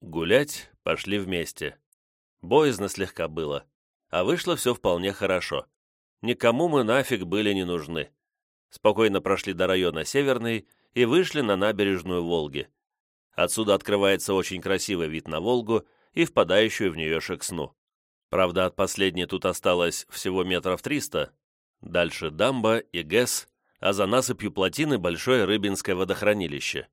Гулять пошли вместе. Боязно слегка было, а вышло все вполне хорошо. Никому мы нафиг были не нужны. Спокойно прошли до района Северный и вышли на набережную Волги. Отсюда открывается очень красивый вид на Волгу и впадающую в нее Шексну. Правда, от последней тут осталось всего метров триста. Дальше дамба и ГЭС, а за насыпью плотины большое Рыбинское водохранилище.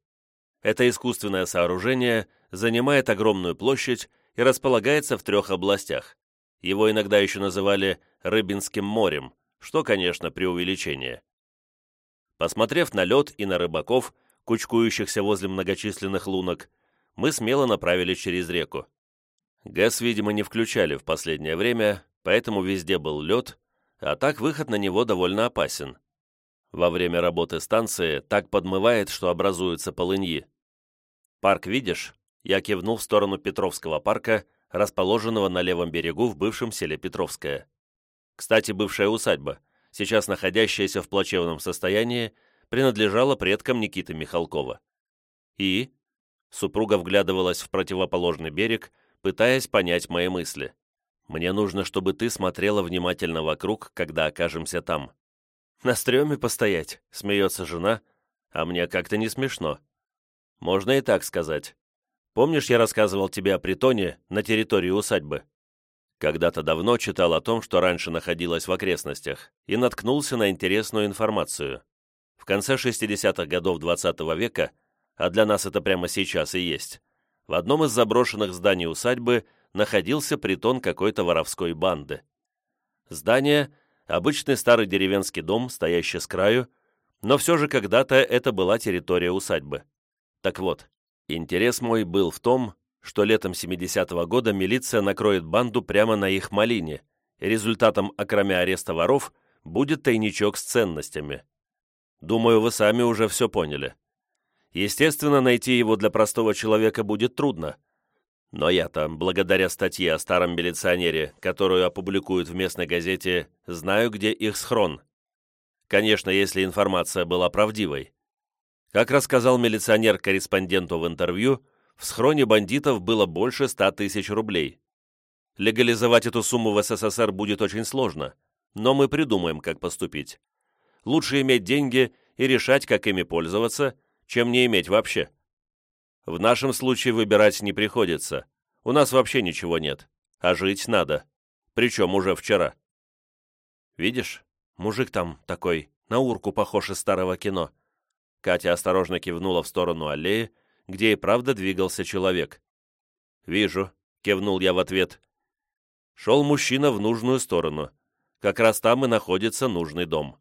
Это искусственное сооружение занимает огромную площадь и располагается в трех областях. Его иногда еще называли Рыбинским морем, что, конечно, преувеличение. Посмотрев на лед и на рыбаков, кучкующихся возле многочисленных лунок, мы смело направились через реку. ГЭС, видимо, не включали в последнее время, поэтому везде был лед, а так выход на него довольно опасен. Во время работы станции так подмывает, что образуются полыньи. «Парк видишь?» Я кивнул в сторону Петровского парка, расположенного на левом берегу в бывшем селе Петровское. Кстати, бывшая усадьба, сейчас находящаяся в плачевном состоянии, принадлежала предкам Никиты Михалкова. И? Супруга вглядывалась в противоположный берег, пытаясь понять мои мысли. «Мне нужно, чтобы ты смотрела внимательно вокруг, когда окажемся там». «На стреме постоять», — смеется жена, а мне как-то не смешно. Можно и так сказать. Помнишь, я рассказывал тебе о притоне на территории усадьбы? Когда-то давно читал о том, что раньше находилось в окрестностях, и наткнулся на интересную информацию. В конце 60-х годов 20 -го века, а для нас это прямо сейчас и есть, в одном из заброшенных зданий усадьбы находился притон какой-то воровской банды. Здание – обычный старый деревенский дом, стоящий с краю, но все же когда-то это была территория усадьбы. Так вот, интерес мой был в том, что летом 70-го года милиция накроет банду прямо на их малине, результатом, окромя ареста воров, будет тайничок с ценностями. Думаю, вы сами уже все поняли. Естественно, найти его для простого человека будет трудно. Но я-то, благодаря статье о старом милиционере, которую опубликуют в местной газете, знаю, где их схрон. Конечно, если информация была правдивой. Как рассказал милиционер корреспонденту в интервью, в схроне бандитов было больше ста тысяч рублей. Легализовать эту сумму в СССР будет очень сложно, но мы придумаем, как поступить. Лучше иметь деньги и решать, как ими пользоваться, чем не иметь вообще. В нашем случае выбирать не приходится. У нас вообще ничего нет, а жить надо. Причем уже вчера. Видишь, мужик там такой, на урку похож из старого кино. Катя осторожно кивнула в сторону аллеи, где и правда двигался человек. «Вижу», — кивнул я в ответ. Шел мужчина в нужную сторону. Как раз там и находится нужный дом.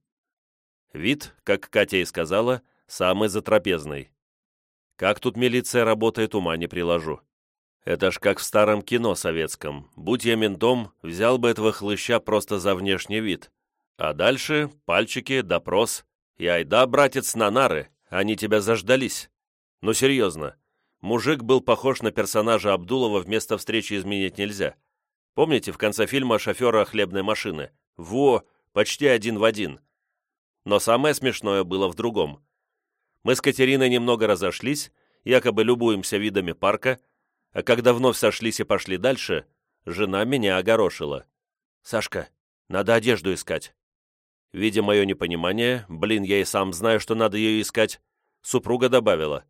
Вид, как Катя и сказала, — самый затрапезный. Как тут милиция работает, ума не приложу. Это ж как в старом кино советском. Будь я ментом, взял бы этого хлыща просто за внешний вид. А дальше пальчики, допрос. И айда, братец, на нары, они тебя заждались. Ну серьезно, мужик был похож на персонажа Абдулова вместо встречи изменить нельзя. Помните в конце фильма шофера хлебной машины? Во, почти один в один. Но самое смешное было в другом. Мы с Катериной немного разошлись, якобы любуемся видами парка, а когда вновь сошлись и пошли дальше, жена меня огорошила. «Сашка, надо одежду искать». Видя мое непонимание, блин, я и сам знаю, что надо ее искать, супруга добавила.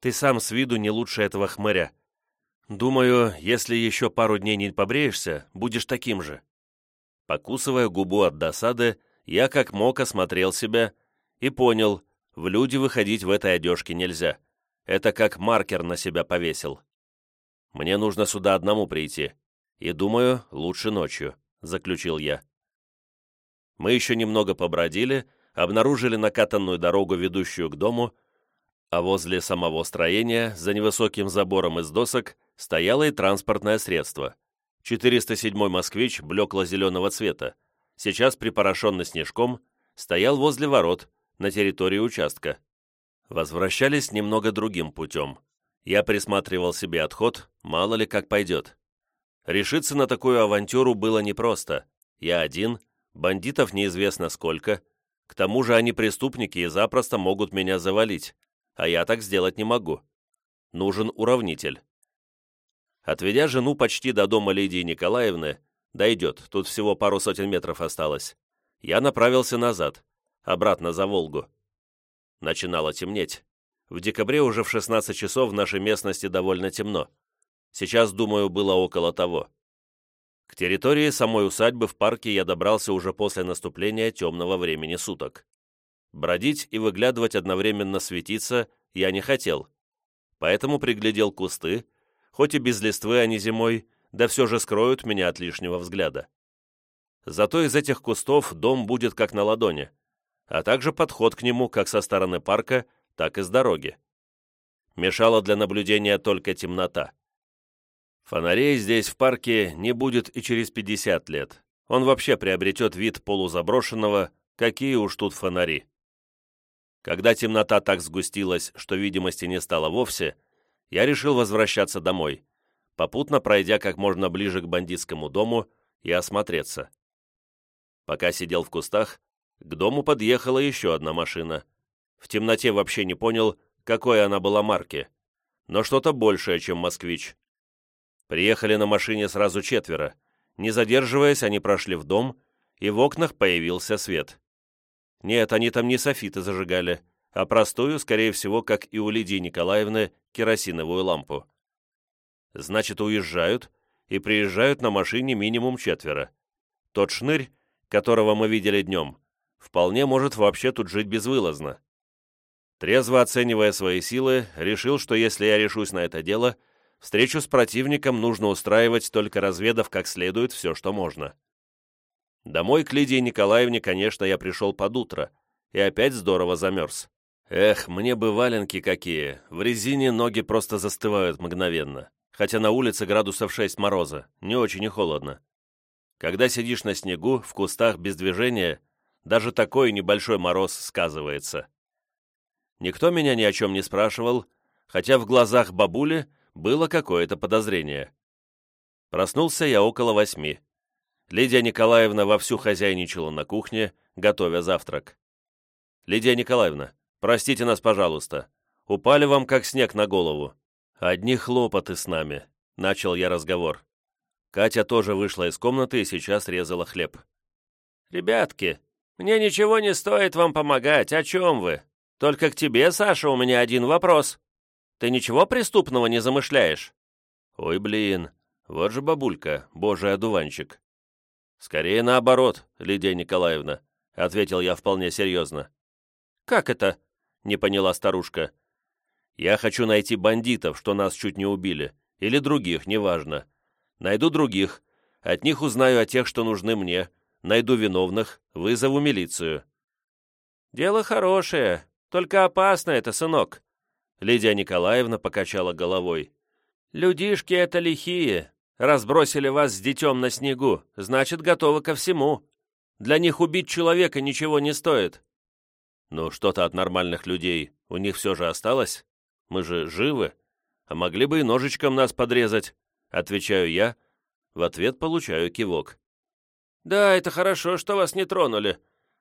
«Ты сам с виду не лучше этого хмыря. Думаю, если еще пару дней не побреешься, будешь таким же». Покусывая губу от досады, я как мог осмотрел себя и понял, в люди выходить в этой одежке нельзя. Это как маркер на себя повесил. Мне нужно сюда одному прийти. И думаю, лучше ночью», — заключил я. Мы еще немного побродили, обнаружили накатанную дорогу, ведущую к дому, а возле самого строения, за невысоким забором из досок, стояло и транспортное средство. 407-й «Москвич» блекло-зеленого цвета, сейчас припорошенный снежком, стоял возле ворот, на территории участка. Возвращались немного другим путем. Я присматривал себе отход, мало ли как пойдет. Решиться на такую авантюру было непросто. Я один, бандитов неизвестно сколько, к тому же они преступники и запросто могут меня завалить, а я так сделать не могу. Нужен уравнитель. Отведя жену почти до дома Лидии Николаевны, дойдет, тут всего пару сотен метров осталось, я направился назад, обратно за Волгу. Начинало темнеть. В декабре уже в 16 часов в нашей местности довольно темно. Сейчас, думаю, было около того. К территории самой усадьбы в парке я добрался уже после наступления темного времени суток. Бродить и выглядывать одновременно светиться я не хотел, поэтому приглядел кусты, хоть и без листвы они зимой, да все же скроют меня от лишнего взгляда. Зато из этих кустов дом будет как на ладони, а также подход к нему как со стороны парка, так и с дороги. Мешала для наблюдения только темнота. Фонарей здесь в парке не будет и через 50 лет. Он вообще приобретет вид полузаброшенного, какие уж тут фонари. Когда темнота так сгустилась, что видимости не стало вовсе, я решил возвращаться домой, попутно пройдя как можно ближе к бандитскому дому и осмотреться. Пока сидел в кустах, к дому подъехала еще одна машина. В темноте вообще не понял, какой она была марки, но что-то большее, чем «Москвич». Приехали на машине сразу четверо. Не задерживаясь, они прошли в дом, и в окнах появился свет. Нет, они там не софиты зажигали, а простую, скорее всего, как и у Лидии Николаевны, керосиновую лампу. Значит, уезжают и приезжают на машине минимум четверо. Тот шнырь, которого мы видели днем, вполне может вообще тут жить безвылазно. Трезво оценивая свои силы, решил, что если я решусь на это дело, встречу с противником нужно устраивать, только разведав как следует все, что можно. Домой к Лидии Николаевне, конечно, я пришел под утро, и опять здорово замерз. Эх, мне бы валенки какие, в резине ноги просто застывают мгновенно, хотя на улице градусов 6 мороза, не очень и холодно. Когда сидишь на снегу, в кустах без движения, даже такой небольшой мороз сказывается. Никто меня ни о чем не спрашивал, хотя в глазах бабули было какое-то подозрение. Проснулся я около восьми. Лидия Николаевна вовсю хозяйничала на кухне, готовя завтрак. «Лидия Николаевна, простите нас, пожалуйста. Упали вам как снег на голову. Одни хлопоты с нами», — начал я разговор. Катя тоже вышла из комнаты и сейчас резала хлеб. «Ребятки, мне ничего не стоит вам помогать, о чем вы? Только к тебе, Саша, у меня один вопрос. Ты ничего преступного не замышляешь?» «Ой, блин, вот же бабулька, божий одуванчик. «Скорее наоборот, Лидия Николаевна», — ответил я вполне серьезно. «Как это?» — не поняла старушка. «Я хочу найти бандитов, что нас чуть не убили, или других, неважно. Найду других, от них узнаю о тех, что нужны мне, найду виновных, вызову милицию». «Дело хорошее, только опасно это, сынок», — Лидия Николаевна покачала головой. «Людишки это лихие, Разбросили вас с детем на снегу, значит, готовы ко всему. Для них убить человека ничего не стоит». «Ну, что-то от нормальных людей у них все же осталось? Мы же живы, а могли бы и ножичком нас подрезать», — отвечаю я. В ответ получаю кивок. «Да, это хорошо, что вас не тронули.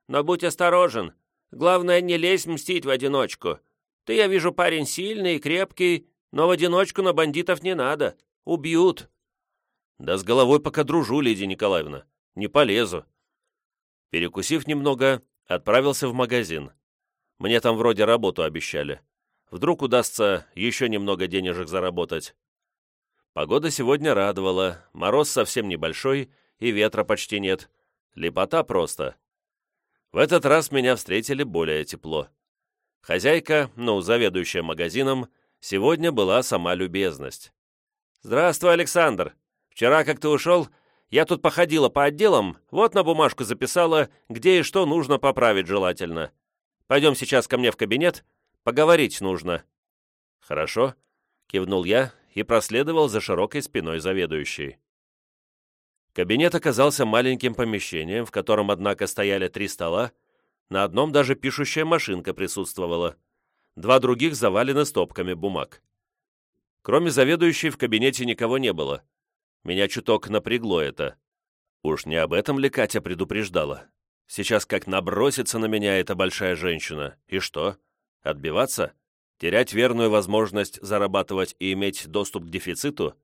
Но будь осторожен. Главное, не лезь мстить в одиночку. Ты, я вижу, парень сильный и крепкий, но в одиночку на бандитов не надо. Убьют». Да с головой пока дружу, Лидия Николаевна. Не полезу. Перекусив немного, отправился в магазин. Мне там вроде работу обещали. Вдруг удастся еще немного денежек заработать. Погода сегодня радовала, мороз совсем небольшой и ветра почти нет. Лепота просто. В этот раз меня встретили более тепло. Хозяйка, ну, заведующая магазином, сегодня была сама любезность. «Здравствуй, Александр!» Вчера, как ты ушел, я тут походила по отделам, вот на бумажку записала, где и что нужно поправить желательно. Пойдем сейчас ко мне в кабинет, поговорить нужно». «Хорошо», — кивнул я и проследовал за широкой спиной заведующей. Кабинет оказался маленьким помещением, в котором, однако, стояли три стола, на одном даже пишущая машинка присутствовала, два других завалены стопками бумаг. Кроме заведующей в кабинете никого не было — меня чуток напрягло это. Уж не об этом ли Катя предупреждала? Сейчас как набросится на меня эта большая женщина. И что? Отбиваться? Терять верную возможность зарабатывать и иметь доступ к дефициту?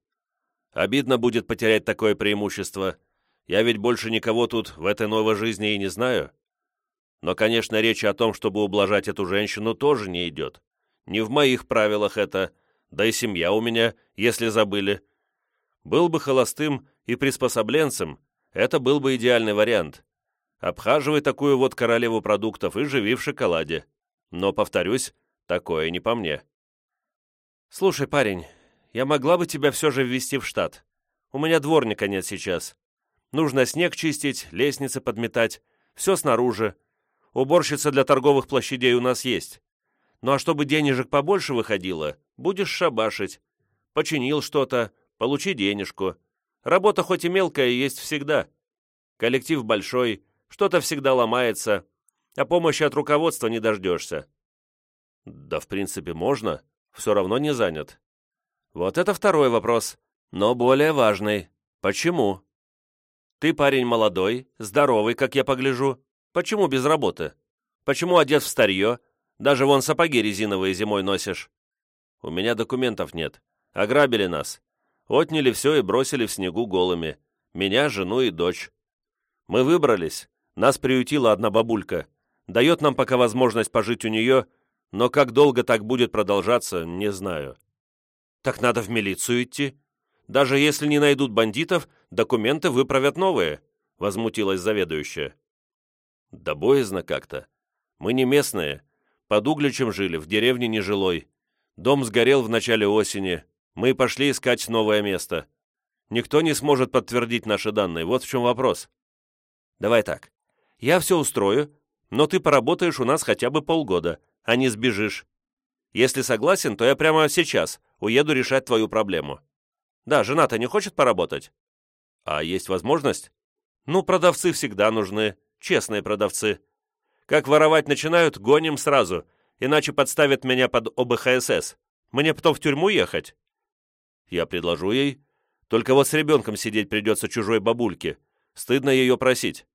Обидно будет потерять такое преимущество. Я ведь больше никого тут в этой новой жизни и не знаю. Но, конечно, речи о том, чтобы ублажать эту женщину, тоже не идет. Не в моих правилах это, да и семья у меня, если забыли. Был бы холостым и приспособленцем, это был бы идеальный вариант. Обхаживай такую вот королеву продуктов и живи в шоколаде. Но, повторюсь, такое не по мне. Слушай, парень, я могла бы тебя все же ввести в штат. У меня дворника нет сейчас. Нужно снег чистить, лестницы подметать, все снаружи. Уборщица для торговых площадей у нас есть. Ну а чтобы денежек побольше выходило, будешь шабашить. Починил что-то, получи денежку. Работа хоть и мелкая, есть всегда. Коллектив большой, что-то всегда ломается, а помощи от руководства не дождешься. Да, в принципе, можно, все равно не занят. Вот это второй вопрос, но более важный. Почему? Ты парень молодой, здоровый, как я погляжу. Почему без работы? Почему одет в старье? Даже вон сапоги резиновые зимой носишь. У меня документов нет. Ограбили нас. Отняли все и бросили в снегу голыми. Меня, жену и дочь. Мы выбрались. Нас приютила одна бабулька. Дает нам пока возможность пожить у нее, но как долго так будет продолжаться, не знаю. Так надо в милицию идти. Даже если не найдут бандитов, документы выправят новые», — возмутилась заведующая. «Да боязно как-то. Мы не местные. Под Угличем жили, в деревне нежилой. Дом сгорел в начале осени. Мы пошли искать новое место. Никто не сможет подтвердить наши данные. Вот в чем вопрос». «Давай так. Я все устрою, но ты поработаешь у нас хотя бы полгода, а не сбежишь. Если согласен, то я прямо сейчас уеду решать твою проблему. Да, жена-то не хочет поработать? А есть возможность? Ну, продавцы всегда нужны, честные продавцы. Как воровать начинают, гоним сразу, иначе подставят меня под ОБХСС. Мне потом в тюрьму ехать. Я предложу ей. Только вот с ребенком сидеть придется чужой бабульке. Стыдно ее просить.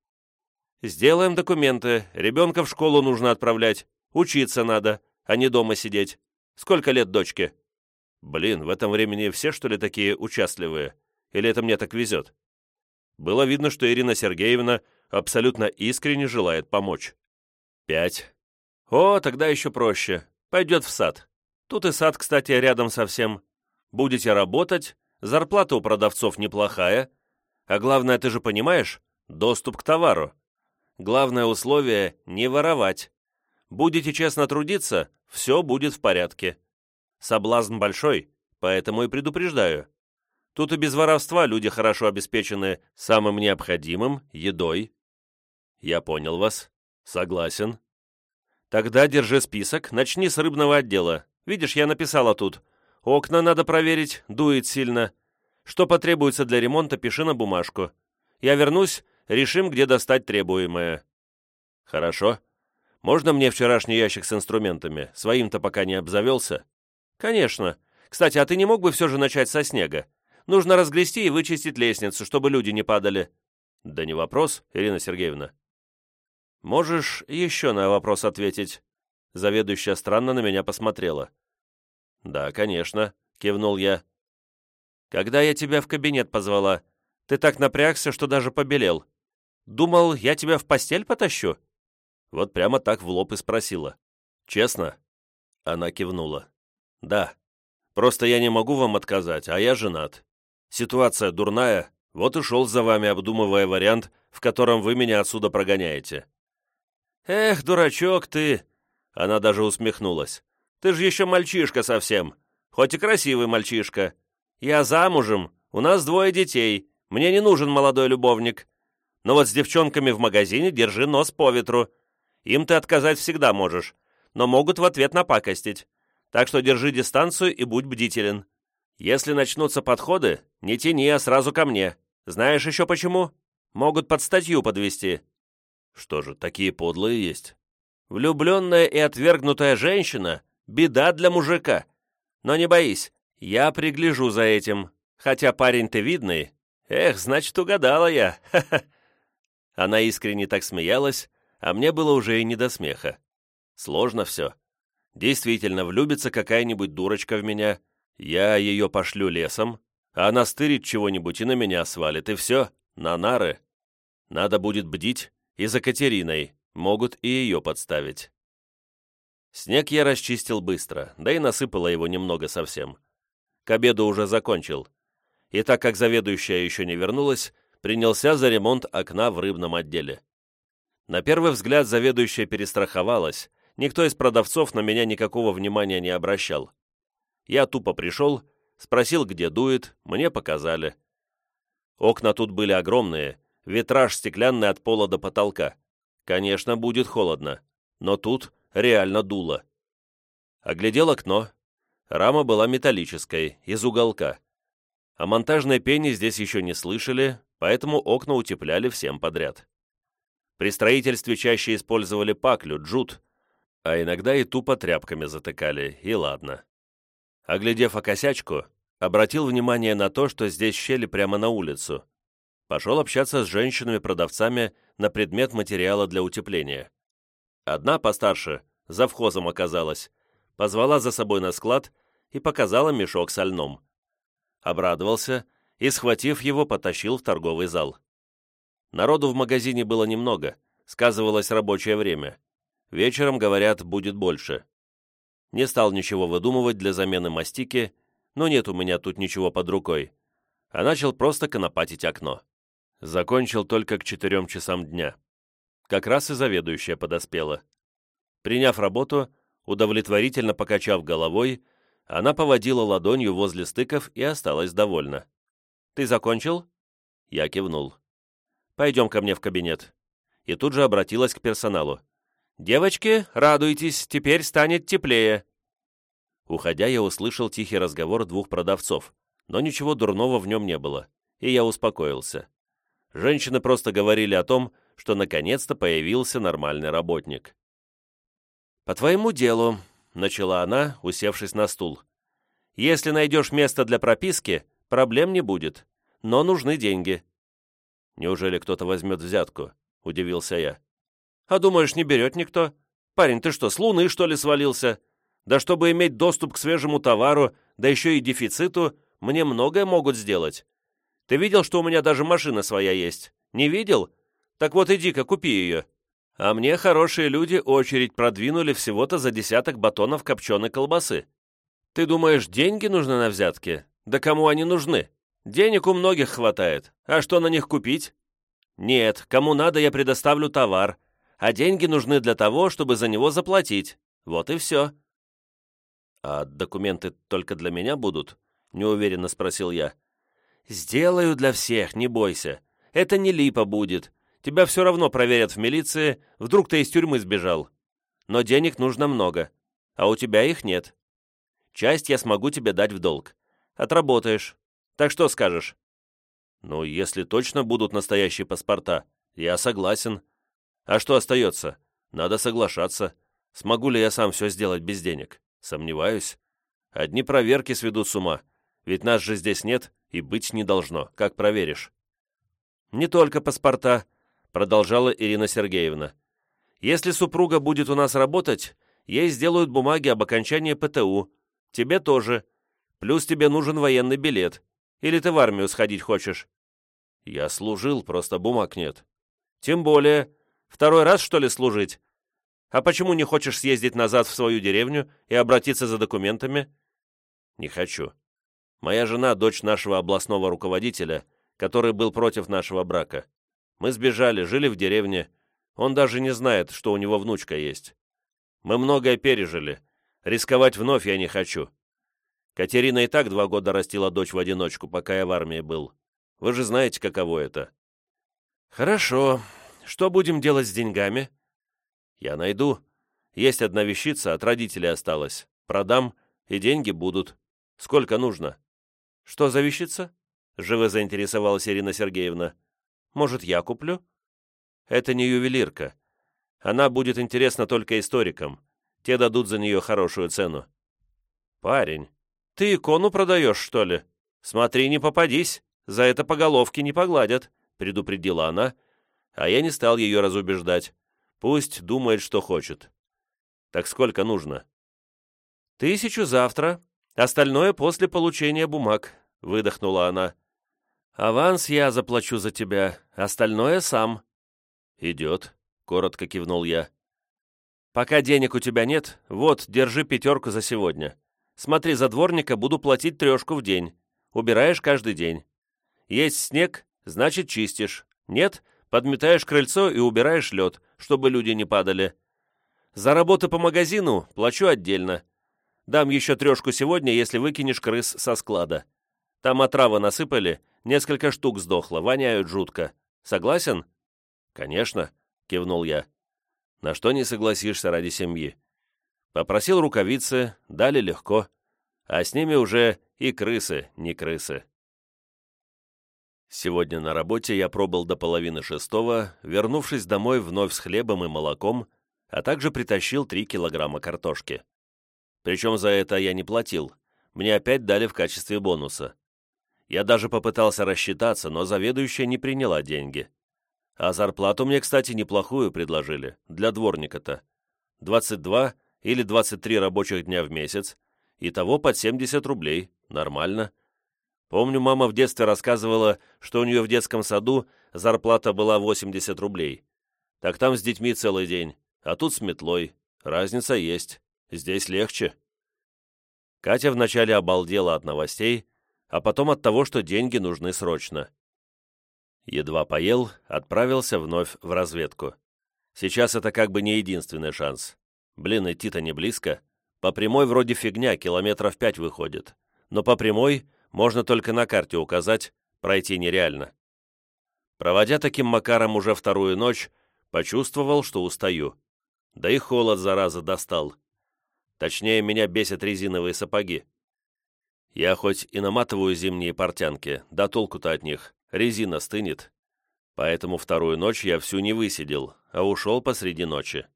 Сделаем документы, ребенка в школу нужно отправлять, учиться надо а не дома сидеть. Сколько лет дочке?» «Блин, в этом времени все, что ли, такие участливые? Или это мне так везет?» Было видно, что Ирина Сергеевна абсолютно искренне желает помочь. «Пять. О, тогда еще проще. Пойдет в сад. Тут и сад, кстати, рядом совсем. Будете работать, зарплата у продавцов неплохая. А главное, ты же понимаешь, доступ к товару. Главное условие — не воровать. Будете честно трудиться, все будет в порядке. Соблазн большой, поэтому и предупреждаю. Тут и без воровства люди хорошо обеспечены самым необходимым — едой. Я понял вас. Согласен. Тогда держи список, начни с рыбного отдела. Видишь, я написала тут. Окна надо проверить, дует сильно. Что потребуется для ремонта, пиши на бумажку. Я вернусь, решим, где достать требуемое. Хорошо. Можно мне вчерашний ящик с инструментами? Своим-то пока не обзавелся». «Конечно. Кстати, а ты не мог бы все же начать со снега? Нужно разгрести и вычистить лестницу, чтобы люди не падали». «Да не вопрос, Ирина Сергеевна». «Можешь еще на вопрос ответить?» Заведующая странно на меня посмотрела. «Да, конечно», — кивнул я. «Когда я тебя в кабинет позвала, ты так напрягся, что даже побелел. Думал, я тебя в постель потащу?» Вот прямо так в лоб и спросила. «Честно?» Она кивнула. «Да. Просто я не могу вам отказать, а я женат. Ситуация дурная, вот и шел за вами, обдумывая вариант, в котором вы меня отсюда прогоняете». «Эх, дурачок ты!» Она даже усмехнулась. «Ты же еще мальчишка совсем, хоть и красивый мальчишка. Я замужем, у нас двое детей, мне не нужен молодой любовник. Но вот с девчонками в магазине держи нос по ветру, им ты отказать всегда можешь, но могут в ответ напакостить. Так что держи дистанцию и будь бдителен. Если начнутся подходы, не тяни, а сразу ко мне. Знаешь еще почему? Могут под статью подвести. Что же, такие подлые есть? Влюбленная и отвергнутая женщина — беда для мужика. Но не боись, я пригляжу за этим. Хотя парень ты видный. Эх, значит, угадала я. Она искренне так смеялась, а мне было уже и не до смеха. Сложно все. Действительно, влюбится какая-нибудь дурочка в меня, я ее пошлю лесом, А она стырит чего-нибудь и на меня свалит, и все, на нары. Надо будет бдить, и за Катериной, могут и ее подставить. Снег я расчистил быстро, да и насыпало его немного совсем. К обеду уже закончил. И так как заведующая еще не вернулась, принялся за ремонт окна в рыбном отделе. На первый взгляд заведующая перестраховалась, никто из продавцов на меня никакого внимания не обращал. Я тупо пришел, спросил, где дует, мне показали. Окна тут были огромные, витраж стеклянный от пола до потолка. Конечно, будет холодно, но тут реально дуло. Оглядел окно. Рама была металлической, из уголка. О монтажной пене здесь еще не слышали, поэтому окна утепляли всем подряд. При строительстве чаще использовали паклю, джут, а иногда и тупо тряпками затыкали, и ладно. Оглядев окосячку, обратил внимание на то, что здесь щели прямо на улицу. Пошел общаться с женщинами-продавцами на предмет материала для утепления. Одна постарше, завхозом оказалась, позвала за собой на склад и показала мешок со льном. Обрадовался и, схватив его, потащил в торговый зал. Народу в магазине было немного, сказывалось рабочее время. Вечером, говорят, будет больше. Не стал ничего выдумывать для замены мастики, но нет у меня тут ничего под рукой. А начал просто конопатить окно. Закончил только к четырем часам дня. Как раз и заведующая подоспела. Приняв работу, удовлетворительно покачав головой, она поводила ладонью возле стыков и осталась довольна. «Ты закончил?» Я кивнул. Пойдем ко мне в кабинет». И тут же обратилась к персоналу. «Девочки, радуйтесь, теперь станет теплее». Уходя, я услышал тихий разговор двух продавцов, но ничего дурного в нем не было, и я успокоился. Женщины просто говорили о том, что наконец-то появился нормальный работник. «По твоему делу», — начала она, усевшись на стул. «Если найдешь место для прописки, проблем не будет, но нужны деньги. Неужели кто-то возьмет взятку?» — удивился я. «А думаешь, не берет никто? Парень, ты что, с луны, что ли, свалился? Да чтобы иметь доступ к свежему товару, да еще и дефициту, мне многое могут сделать. Ты видел, что у меня даже машина своя есть? Не видел? Так вот иди-ка, купи ее. А мне хорошие люди очередь продвинули всего-то за десяток батонов копченой колбасы. Ты думаешь, деньги нужны на взятки? Да кому они нужны? Денег у многих хватает, а что на них купить? Нет, кому надо, я предоставлю товар, а деньги нужны для того, чтобы за него заплатить. Вот и все. А документы только для меня будут? Неуверенно спросил я. Сделаю для всех, не бойся. Это не липа будет. Тебя все равно проверят в милиции, вдруг ты из тюрьмы сбежал. Но денег нужно много, а у тебя их нет. Часть я смогу тебе дать в долг. Отработаешь, так что скажешь?» «Ну, если точно будут настоящие паспорта, я согласен. А что остается? Надо соглашаться. Смогу ли я сам все сделать без денег? Сомневаюсь. Одни проверки сведут с ума. Ведь нас же здесь нет и быть не должно. Как проверишь?» «Не только паспорта», — продолжала Ирина Сергеевна. «Если супруга будет у нас работать, ей сделают бумаги об окончании ПТУ. Тебе тоже. Плюс тебе нужен военный билет. Или ты в армию сходить хочешь?» «Я служил, просто бумаг нет». «Тем более. Второй раз, что ли, служить? А почему не хочешь съездить назад в свою деревню и обратиться за документами?» «Не хочу. Моя жена — дочь нашего областного руководителя, который был против нашего брака. Мы сбежали, жили в деревне. Он даже не знает, что у него внучка есть. Мы многое пережили. Рисковать вновь я не хочу. Катерина и так два года растила дочь в одиночку, пока я в армии был. Вы же знаете, каково это». «Хорошо. Что будем делать с деньгами?» «Я найду. Есть одна вещица, от родителей осталась. Продам, и деньги будут. Сколько нужно?» «Что за вещица?» — живо заинтересовалась Ирина Сергеевна. «Может, я куплю?» «Это не ювелирка. Она будет интересна только историкам. Те дадут за нее хорошую цену». «Парень, «Ты икону продаешь, что ли? Смотри, не попадись, за это по головке не погладят», — предупредила она, а я не стал ее разубеждать. Пусть думает, что хочет. «Так сколько нужно?» «Тысячу завтра, остальное после получения бумаг. — выдохнула она. «Аванс я заплачу за тебя, остальное сам». «Идет», — коротко кивнул я. «Пока денег у тебя нет, вот, держи пятерку за сегодня. Смотри, за дворника буду платить трешку в день. Убираешь каждый день. Есть снег, значит, чистишь. Нет, подметаешь крыльцо и убираешь лед, чтобы люди не падали. За работу по магазину плачу отдельно. Дам еще трешку сегодня, если выкинешь крыс со склада. Там отравы насыпали, несколько штук сдохло, воняют жутко. Согласен?» «Конечно», — кивнул я. «На что не согласишься ради семьи?» Попросил рукавицы, дали легко, а с ними уже и крысы, не крысы. Сегодня на работе я пробыл до половины шестого, вернувшись домой вновь с хлебом и молоком, а также притащил три килограмма картошки. Причем за это я не платил, мне опять дали в качестве бонуса. Я даже попытался рассчитаться, но заведующая не приняла деньги. А зарплату мне, кстати, неплохую предложили, для дворника-то. 22 или 23 рабочих дня в месяц, и того под 70 рублей, нормально. Помню, мама в детстве рассказывала, что у нее в детском саду зарплата была 80 рублей. Так там с детьми целый день, а тут с метлой. Разница есть. Здесь легче. Катя вначале обалдела от новостей, а потом от того, что деньги нужны срочно. Едва поел, отправился вновь в разведку. Сейчас это как бы не единственный шанс. Блин, идти-то не близко. По прямой вроде фигня, километров пять выходит. Но по прямой можно только на карте указать, пройти нереально. Проводя таким макаром уже вторую ночь, почувствовал, что устаю. Да и холод, зараза, достал. Точнее, меня бесят резиновые сапоги. Я хоть и наматываю зимние портянки, да толку-то от них, резина стынет. Поэтому вторую ночь я всю не высидел, а ушел посреди ночи.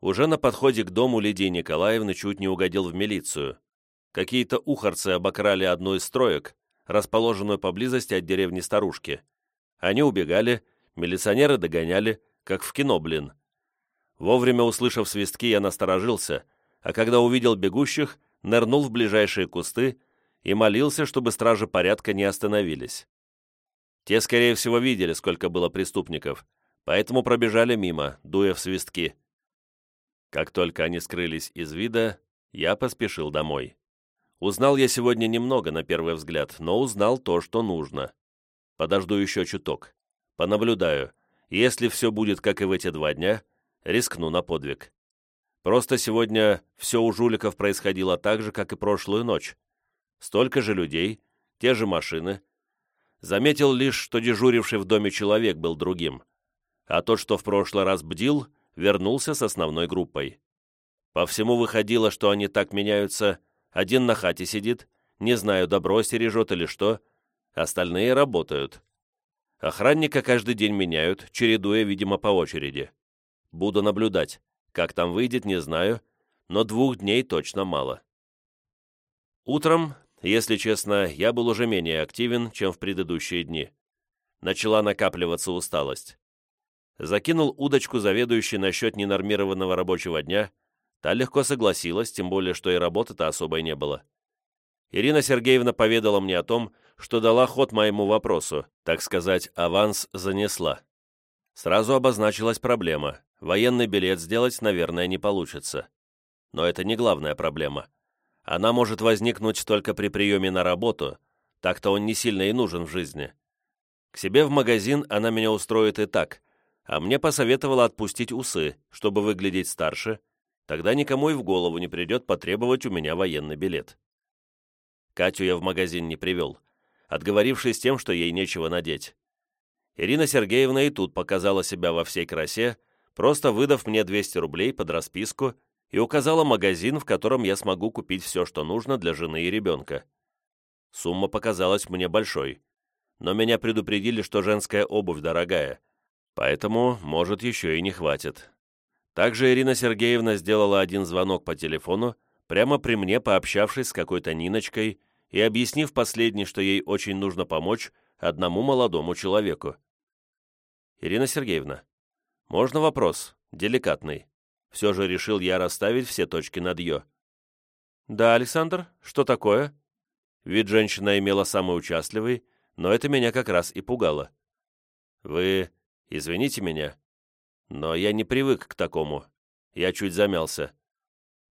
Уже на подходе к дому Лидии Николаевны чуть не угодил в милицию. Какие-то ухарцы обокрали одну из строек, расположенную поблизости от деревни Старушки. Они убегали, милиционеры догоняли, как в кино, блин. Вовремя услышав свистки, я насторожился, а когда увидел бегущих, нырнул в ближайшие кусты и молился, чтобы стражи порядка не остановились. Те, скорее всего, видели, сколько было преступников, поэтому пробежали мимо, дуя в свистки. Как только они скрылись из вида, я поспешил домой. Узнал я сегодня немного на первый взгляд, но узнал то, что нужно. Подожду еще чуток. Понаблюдаю. Если все будет, как и в эти два дня, рискну на подвиг. Просто сегодня все у жуликов происходило так же, как и прошлую ночь. Столько же людей, те же машины. Заметил лишь, что дежуривший в доме человек был другим. А тот, что в прошлый раз бдил, вернулся с основной группой. По всему выходило, что они так меняются, один на хате сидит, не знаю, добро стережет или что, остальные работают. Охранника каждый день меняют, чередуя, видимо, по очереди. Буду наблюдать. Как там выйдет, не знаю, но двух дней точно мало. Утром, если честно, я был уже менее активен, чем в предыдущие дни. Начала накапливаться усталость закинул удочку заведующей насчет ненормированного рабочего дня, та легко согласилась, тем более, что и работы-то особой не было. Ирина Сергеевна поведала мне о том, что дала ход моему вопросу, так сказать, аванс занесла. Сразу обозначилась проблема. Военный билет сделать, наверное, не получится. Но это не главная проблема. Она может возникнуть только при приеме на работу, так-то он не сильно и нужен в жизни. К себе в магазин она меня устроит и так, а мне посоветовала отпустить усы, чтобы выглядеть старше, тогда никому и в голову не придет потребовать у меня военный билет. Катю я в магазин не привел, отговорившись тем, что ей нечего надеть. Ирина Сергеевна и тут показала себя во всей красе, просто выдав мне 200 рублей под расписку и указала магазин, в котором я смогу купить все, что нужно для жены и ребенка. Сумма показалась мне большой, но меня предупредили, что женская обувь дорогая — Поэтому, может, еще и не хватит. Также Ирина Сергеевна сделала один звонок по телефону, прямо при мне пообщавшись с какой-то Ниночкой и объяснив последней, что ей очень нужно помочь одному молодому человеку. «Ирина Сергеевна, можно вопрос? Деликатный. Все же решил я расставить все точки над «ё». «Да, Александр, что такое?» Вид женщина имела самый участливый, но это меня как раз и пугало. «Вы извините меня, но я не привык к такому». Я чуть замялся.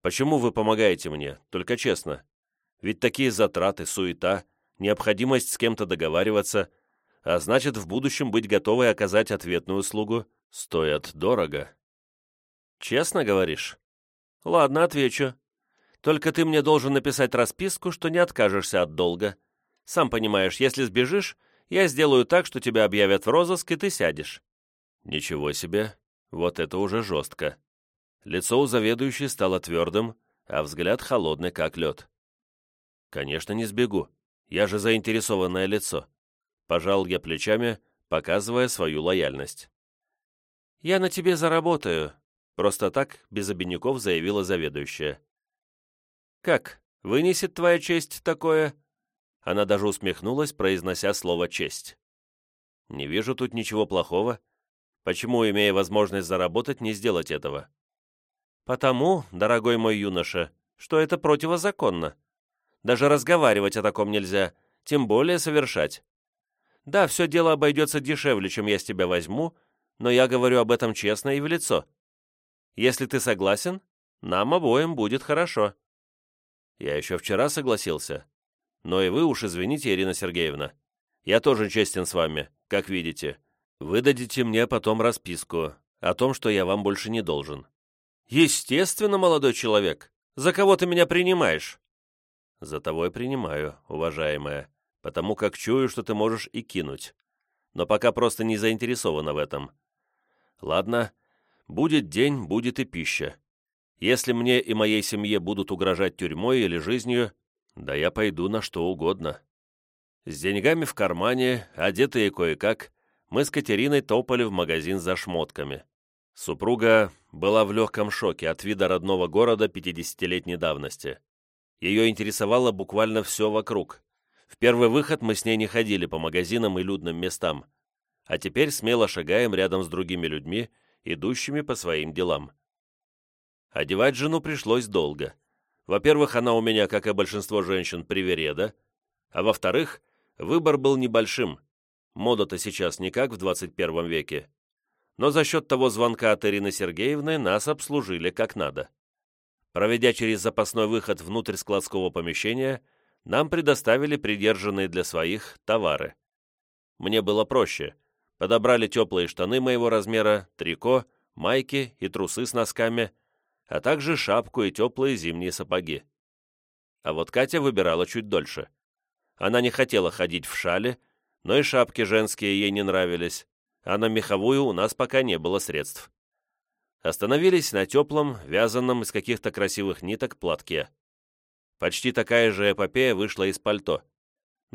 «Почему вы помогаете мне? Только честно. Ведь такие затраты, суета, необходимость с кем-то договариваться, а значит, в будущем быть готовой оказать ответную услугу, стоят дорого». «Честно говоришь?» «Ладно, отвечу. Только ты мне должен написать расписку, что не откажешься от долга. Сам понимаешь, если сбежишь, я сделаю так, что тебя объявят в розыск, и ты сядешь». «Ничего себе! Вот это уже жестко!» Лицо у заведующей стало твердым, а взгляд холодный, как лед. «Конечно, не сбегу. Я же заинтересованное лицо». Пожал я плечами, показывая свою лояльность. «Я на тебе заработаю», — просто так, без обиняков заявила заведующая. «Как, вынесет твоя честь такое?» Она даже усмехнулась, произнося слово «честь». «Не вижу тут ничего плохого. Почему, имея возможность заработать, не сделать этого?» «Потому, дорогой мой юноша, что это противозаконно. Даже разговаривать о таком нельзя, тем более совершать. Да, все дело обойдется дешевле, чем я с тебя возьму, но я говорю об этом честно и в лицо. Если ты согласен, нам обоим будет хорошо». Я еще вчера согласился, но и вы уж извините, Ирина Сергеевна. Я тоже честен с вами, как видите. Вы дадите мне потом расписку о том, что я вам больше не должен. Естественно, молодой человек. За кого ты меня принимаешь? За того и принимаю, уважаемая, потому как чую, что ты можешь и кинуть. Но пока просто не заинтересована в этом. Ладно, будет день, будет и пища. Если мне и моей семье будут угрожать тюрьмой или жизнью, да я пойду на что угодно. С деньгами в кармане, одетые кое-как, мы с Катериной топали в магазин за шмотками. Супруга была в легком шоке от вида родного города 50-летней давности. Ее интересовало буквально все вокруг. В первый выход мы с ней не ходили по магазинам и людным местам, а теперь смело шагаем рядом с другими людьми, идущими по своим делам. Одевать жену пришлось долго — во-первых, она у меня, как и большинство женщин, привереда, а во-вторых, выбор был небольшим. Мода-то сейчас не как в 21 веке. Но за счет того звонка от Ирины Сергеевны нас обслужили как надо. Проведя через запасной выход внутрь складского помещения, нам предоставили придержанные для своих товары. Мне было проще. Подобрали теплые штаны моего размера, трико, майки и трусы с носками – а также шапку и теплые зимние сапоги. А вот Катя выбирала чуть дольше. Она не хотела ходить в шале, но и шапки женские ей не нравились, а на меховую у нас пока не было средств. Остановились на теплом, вязаном из каких-то красивых ниток платке. Почти такая же эпопея вышла из пальто.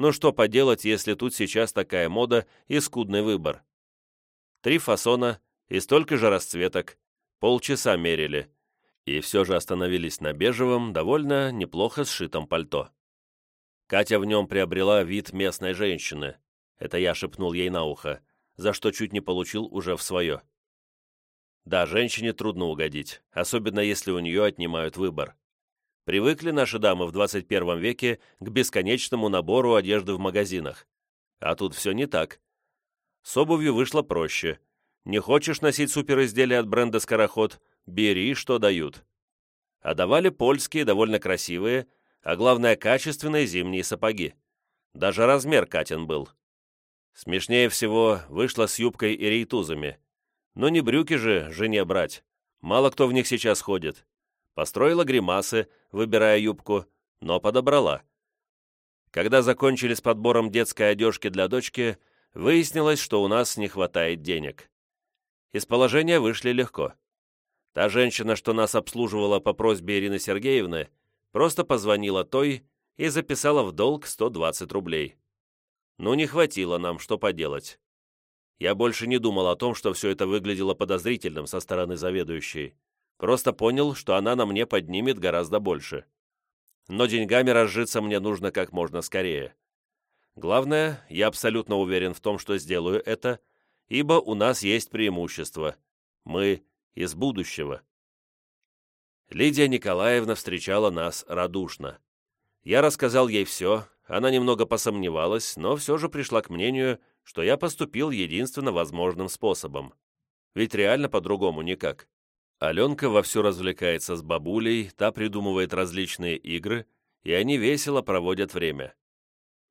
Ну что поделать, если тут сейчас такая мода и скудный выбор? Три фасона и столько же расцветок. Полчаса мерили и все же остановились на бежевом, довольно неплохо сшитом пальто. Катя в нем приобрела вид местной женщины. Это я шепнул ей на ухо, за что чуть не получил уже в свое. Да, женщине трудно угодить, особенно если у нее отнимают выбор. Привыкли наши дамы в 21 веке к бесконечному набору одежды в магазинах. А тут все не так. С обувью вышло проще. Не хочешь носить суперизделия от бренда «Скороход» бери, что дают. А давали польские, довольно красивые, а главное, качественные зимние сапоги. Даже размер Катин был. Смешнее всего вышло с юбкой и рейтузами. Но не брюки же жене брать. Мало кто в них сейчас ходит. Построила гримасы, выбирая юбку, но подобрала. Когда закончили с подбором детской одежки для дочки, выяснилось, что у нас не хватает денег. Из положения вышли легко. Та женщина, что нас обслуживала по просьбе Ирины Сергеевны, просто позвонила той и записала в долг 120 рублей. Ну, не хватило нам, что поделать. Я больше не думал о том, что все это выглядело подозрительным со стороны заведующей. Просто понял, что она на мне поднимет гораздо больше. Но деньгами разжиться мне нужно как можно скорее. Главное, я абсолютно уверен в том, что сделаю это, ибо у нас есть преимущество. Мы из будущего. Лидия Николаевна встречала нас радушно. Я рассказал ей все, она немного посомневалась, но все же пришла к мнению, что я поступил единственно возможным способом. Ведь реально по-другому никак. Аленка вовсю развлекается с бабулей, та придумывает различные игры, и они весело проводят время.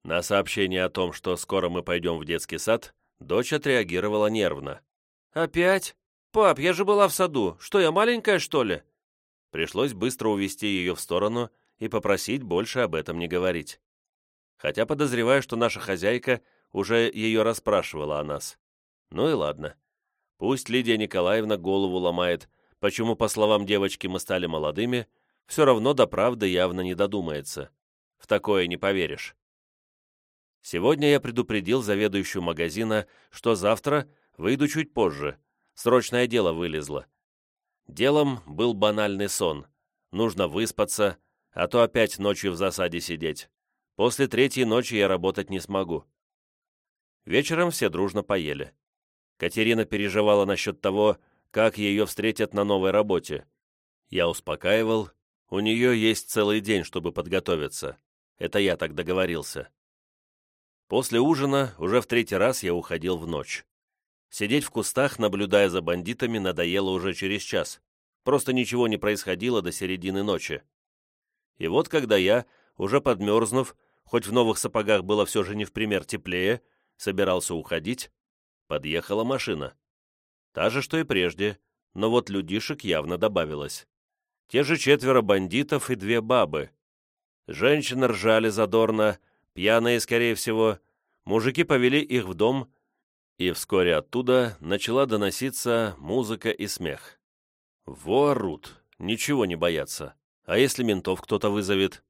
На сообщение о том, что скоро мы пойдем в детский сад, дочь отреагировала нервно. «Опять? Пап, я же была в саду. Что, я маленькая, что ли?» Пришлось быстро увести ее в сторону и попросить больше об этом не говорить. Хотя подозреваю, что наша хозяйка уже ее расспрашивала о нас. Ну и ладно. Пусть Лидия Николаевна голову ломает, почему, по словам девочки, мы стали молодыми, все равно до правды явно не додумается. В такое не поверишь. Сегодня я предупредил заведующую магазина, что завтра выйду чуть позже. Срочное дело вылезло. Делом был банальный сон. Нужно выспаться, а то опять ночью в засаде сидеть. После третьей ночи я работать не смогу. Вечером все дружно поели. Катерина переживала насчет того, как ее встретят на новой работе. Я успокаивал, у нее есть целый день, чтобы подготовиться. Это я так договорился. После ужина уже в третий раз я уходил в ночь. Сидеть в кустах, наблюдая за бандитами, надоело уже через час. Просто ничего не происходило до середины ночи. И вот когда я, уже подмерзнув, хоть в новых сапогах было все же не в пример теплее, собирался уходить, подъехала машина. Та же, что и прежде, но вот людишек явно добавилось. Те же четверо бандитов и две бабы. Женщины ржали задорно, пьяные, скорее всего. Мужики повели их в дом, и вскоре оттуда начала доноситься музыка и смех. Во орут, ничего не боятся. А если ментов кто-то вызовет?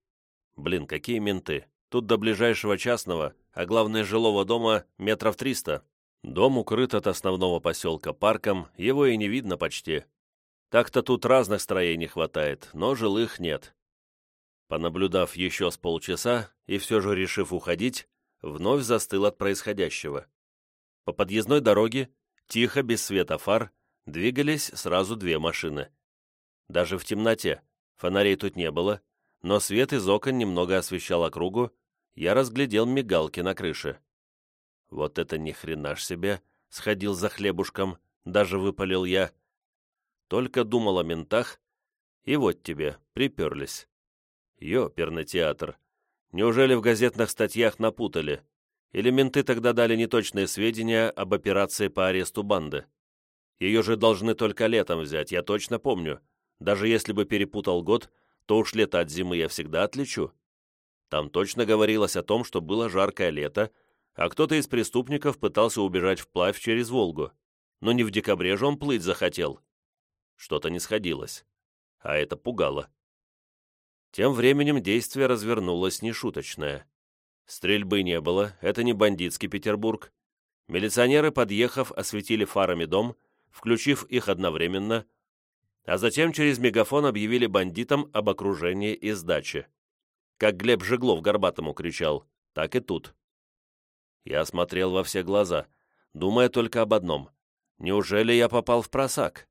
Блин, какие менты? Тут до ближайшего частного, а главное жилого дома, метров триста. Дом укрыт от основного поселка парком, его и не видно почти. Так-то тут разных строений хватает, но жилых нет. Понаблюдав еще с полчаса и все же решив уходить, вновь застыл от происходящего. По подъездной дороге, тихо, без света фар, двигались сразу две машины. Даже в темноте, фонарей тут не было, но свет из окон немного освещал округу, я разглядел мигалки на крыше. Вот это ни хрена ж себе, сходил за хлебушком, даже выпалил я. Только думал о ментах, и вот тебе, приперлись. Ёперный театр. Неужели в газетных статьях напутали? Или менты тогда дали неточные сведения об операции по аресту банды? Ее же должны только летом взять, я точно помню. Даже если бы перепутал год, то уж летать зимы я всегда отличу. Там точно говорилось о том, что было жаркое лето, а кто-то из преступников пытался убежать вплавь через Волгу. Но не в декабре же он плыть захотел. Что-то не сходилось. А это пугало. Тем временем действие развернулось нешуточное. Стрельбы не было, это не бандитский Петербург. Милиционеры, подъехав, осветили фарами дом, включив их одновременно, а затем через мегафон объявили бандитам об окружении и сдаче. Как Глеб Жеглов Горбатому кричал, так и тут. Я смотрел во все глаза, думая только об одном. Неужели я попал в просак?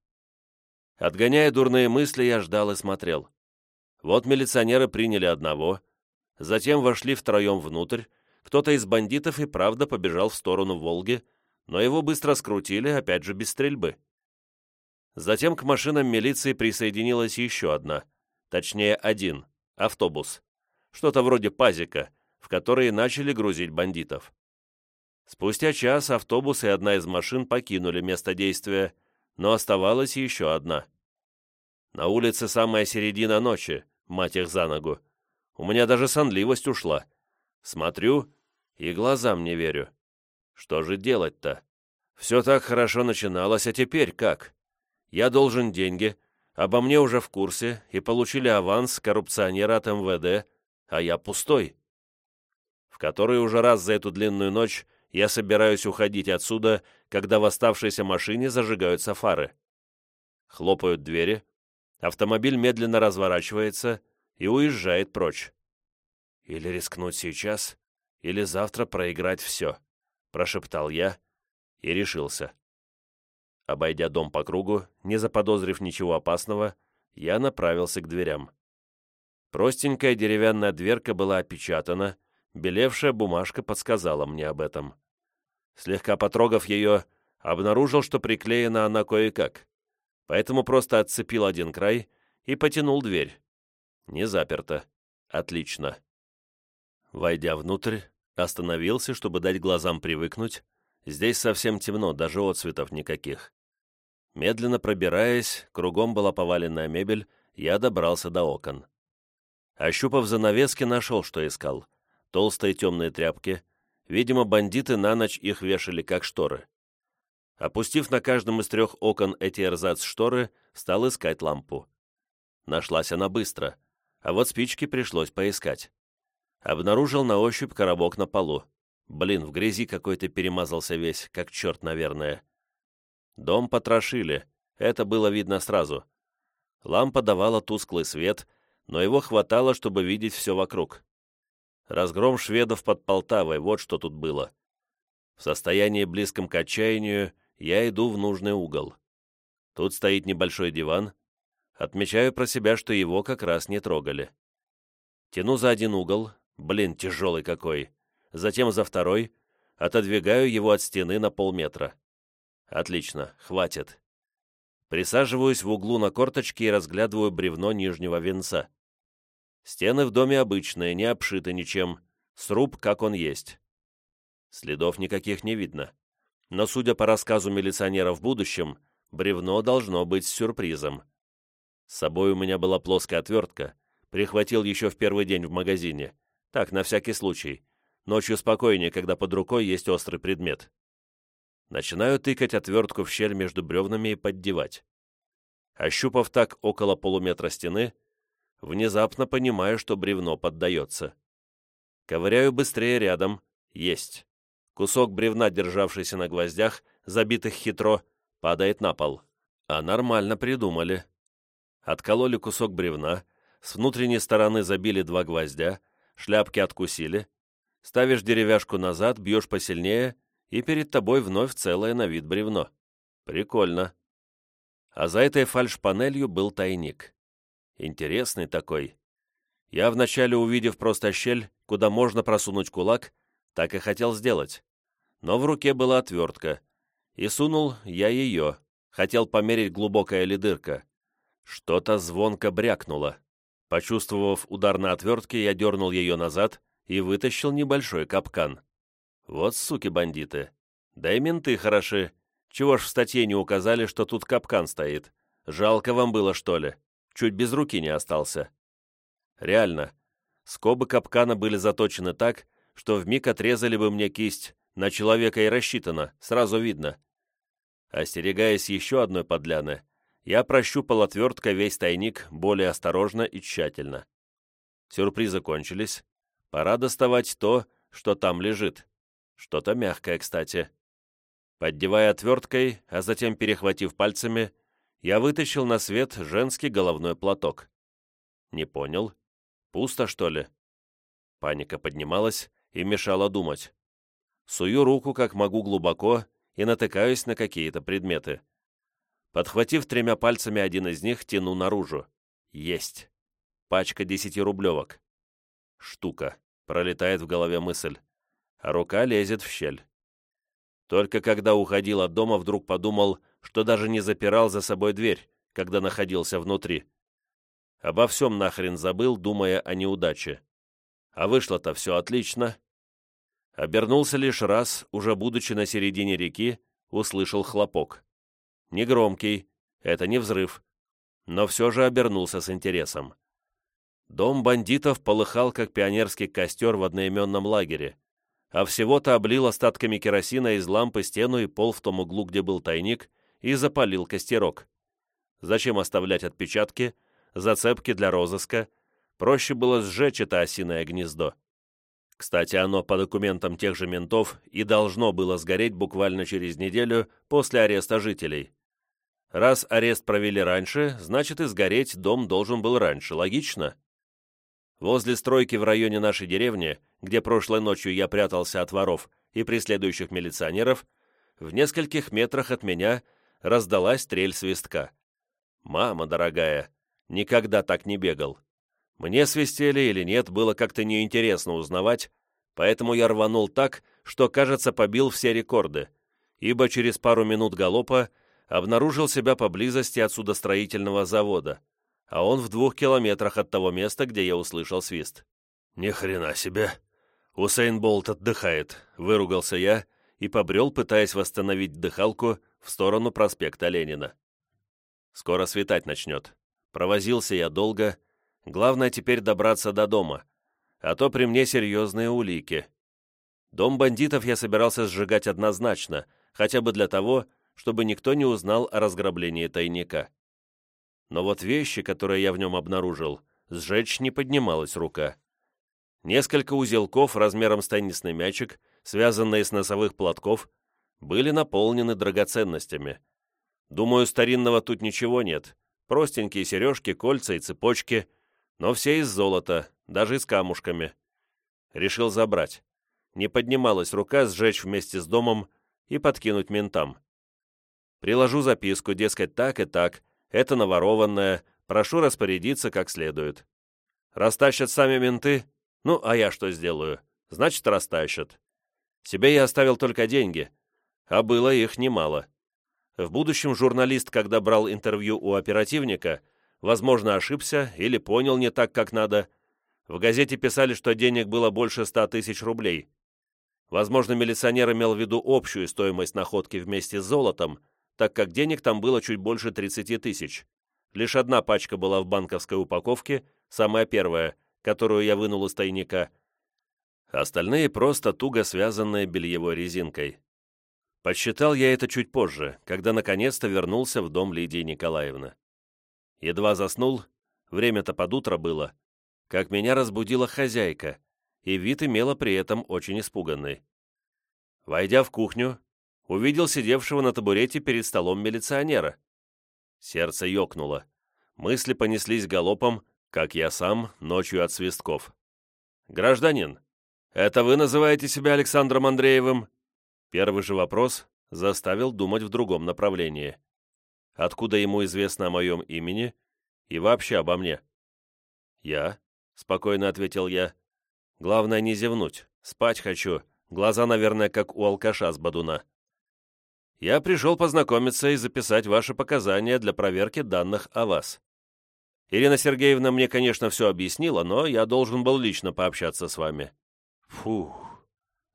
Отгоняя дурные мысли, я ждал и смотрел. Вот милиционеры приняли одного, затем вошли втроем внутрь, кто-то из бандитов и правда побежал в сторону Волги, но его быстро скрутили, опять же без стрельбы. Затем к машинам милиции присоединилась еще одна, точнее один, автобус, что-то вроде пазика, в который начали грузить бандитов. Спустя час автобус и одна из машин покинули место действия, но оставалась еще одна. На улице самая середина ночи, мать их за ногу. У меня даже сонливость ушла. Смотрю и глазам не верю. Что же делать-то? Все так хорошо начиналось, а теперь как? Я должен деньги, обо мне уже в курсе и получили аванс коррупционера от МВД, а я пустой. В который уже раз за эту длинную ночь я собираюсь уходить отсюда, когда в оставшейся машине зажигаются фары. Хлопают двери, автомобиль медленно разворачивается и уезжает прочь. Или рискнуть сейчас, или завтра проиграть все, прошептал я и решился. Обойдя дом по кругу, не заподозрив ничего опасного, я направился к дверям. Простенькая деревянная дверка была опечатана, Белевшая бумажка подсказала мне об этом. Слегка потрогав ее, обнаружил, что приклеена она кое-как, поэтому просто отцепил один край и потянул дверь. Не заперто. Отлично. Войдя внутрь, остановился, чтобы дать глазам привыкнуть. Здесь совсем темно, даже отцветов никаких. Медленно пробираясь, кругом была поваленная мебель, я добрался до окон. Ощупав занавески, нашел, что искал. Толстые темные тряпки. Видимо, бандиты на ночь их вешали, как шторы. Опустив на каждом из трех окон эти эрзац-шторы, стал искать лампу. Нашлась она быстро, а вот спички пришлось поискать. Обнаружил на ощупь коробок на полу. Блин, в грязи какой-то перемазался весь, как черт, наверное. Дом потрошили, это было видно сразу. Лампа давала тусклый свет, но его хватало, чтобы видеть все вокруг. Разгром шведов под Полтавой, вот что тут было. В состоянии близком к отчаянию я иду в нужный угол. Тут стоит небольшой диван. Отмечаю про себя, что его как раз не трогали. Тяну за один угол, блин, тяжелый какой. Затем за второй, отодвигаю его от стены на полметра. Отлично, хватит. Присаживаюсь в углу на корточке и разглядываю бревно нижнего венца. Стены в доме обычные, не обшиты ничем, сруб как он есть. Следов никаких не видно. Но, судя по рассказу милиционера в будущем, бревно должно быть сюрпризом. С собой у меня была плоская отвертка, прихватил еще в первый день в магазине. Так, на всякий случай. Ночью спокойнее, когда под рукой есть острый предмет. Начинаю тыкать отвертку в щель между бревнами и поддевать. Ощупав так около полуметра стены, внезапно понимаю, что бревно поддается. Ковыряю быстрее рядом. Есть. Кусок бревна, державшийся на гвоздях, забитых хитро, падает на пол. А нормально придумали. Откололи кусок бревна, с внутренней стороны забили два гвоздя, шляпки откусили. Ставишь деревяшку назад, бьешь посильнее — и перед тобой вновь целое на вид бревно. Прикольно. А за этой фальшпанелью был тайник. Интересный такой. Я вначале, увидев просто щель, куда можно просунуть кулак, так и хотел сделать. Но в руке была отвертка. И сунул я ее. Хотел померить, глубокая ли дырка. Что-то звонко брякнуло. Почувствовав удар на отвертке, я дернул ее назад и вытащил небольшой капкан. Вот суки-бандиты. Да и менты хороши. Чего ж в статье не указали, что тут капкан стоит? Жалко вам было, что ли? Чуть без руки не остался. Реально. Скобы капкана были заточены так, что вмиг отрезали бы мне кисть. На человека и рассчитано, сразу видно. Остерегаясь еще одной подляны, я прощупал отверткой весь тайник более осторожно и тщательно. Сюрпризы кончились. Пора доставать то, что там лежит. Что-то мягкое, кстати. Поддевая отверткой, а затем перехватив пальцами, я вытащил на свет женский головной платок. Не понял. Пусто, что ли? Паника поднималась и мешала думать. Сую руку, как могу, глубоко и натыкаюсь на какие-то предметы. Подхватив тремя пальцами один из них, тяну наружу. Есть. Пачка десятирублевок. Штука. Пролетает в голове мысль а рука лезет в щель. Только когда уходил от дома, вдруг подумал, что даже не запирал за собой дверь, когда находился внутри. Обо всем нахрен забыл, думая о неудаче. А вышло-то все отлично. Обернулся лишь раз, уже будучи на середине реки, услышал хлопок. Негромкий, это не взрыв, но все же обернулся с интересом. Дом бандитов полыхал, как пионерский костер в одноименном лагере а всего-то облил остатками керосина из лампы стену и пол в том углу, где был тайник, и запалил костерок. Зачем оставлять отпечатки, зацепки для розыска? Проще было сжечь это осиное гнездо. Кстати, оно по документам тех же ментов и должно было сгореть буквально через неделю после ареста жителей. Раз арест провели раньше, значит и сгореть дом должен был раньше, логично? Возле стройки в районе нашей деревни, где прошлой ночью я прятался от воров и преследующих милиционеров, в нескольких метрах от меня раздалась трель свистка. «Мама дорогая, никогда так не бегал. Мне свистели или нет, было как-то неинтересно узнавать, поэтому я рванул так, что, кажется, побил все рекорды, ибо через пару минут галопа обнаружил себя поблизости от судостроительного завода, а он в двух километрах от того места, где я услышал свист. «Ни хрена себе! Усейн Болт отдыхает», — выругался я и побрел, пытаясь восстановить дыхалку в сторону проспекта Ленина. Скоро светать начнет. Провозился я долго. Главное теперь добраться до дома, а то при мне серьезные улики. Дом бандитов я собирался сжигать однозначно, хотя бы для того, чтобы никто не узнал о разграблении тайника. Но вот вещи, которые я в нем обнаружил, сжечь не поднималась рука. Несколько узелков размером с теннисный мячик, связанные с носовых платков, были наполнены драгоценностями. Думаю, старинного тут ничего нет. Простенькие сережки, кольца и цепочки, но все из золота, даже с камушками. Решил забрать. Не поднималась рука сжечь вместе с домом и подкинуть ментам. Приложу записку, дескать, так и так, это наворованное, прошу распорядиться как следует. Растащат сами менты? Ну, а я что сделаю? Значит, растащат. Себе я оставил только деньги, а было их немало. В будущем журналист, когда брал интервью у оперативника, возможно, ошибся или понял не так, как надо. В газете писали, что денег было больше ста тысяч рублей. Возможно, милиционер имел в виду общую стоимость находки вместе с золотом, так как денег там было чуть больше 30 тысяч. Лишь одна пачка была в банковской упаковке, самая первая, которую я вынул из тайника. Остальные просто туго связанные бельевой резинкой. Подсчитал я это чуть позже, когда наконец-то вернулся в дом Лидии Николаевны. Едва заснул, время-то под утро было, как меня разбудила хозяйка, и вид имела при этом очень испуганный. Войдя в кухню, увидел сидевшего на табурете перед столом милиционера. Сердце ёкнуло. Мысли понеслись галопом, как я сам, ночью от свистков. «Гражданин, это вы называете себя Александром Андреевым?» Первый же вопрос заставил думать в другом направлении. Откуда ему известно о моем имени и вообще обо мне? «Я?» — спокойно ответил я. «Главное не зевнуть. Спать хочу. Глаза, наверное, как у алкаша с бадуна». Я пришел познакомиться и записать ваши показания для проверки данных о вас. Ирина Сергеевна мне, конечно, все объяснила, но я должен был лично пообщаться с вами. Фух,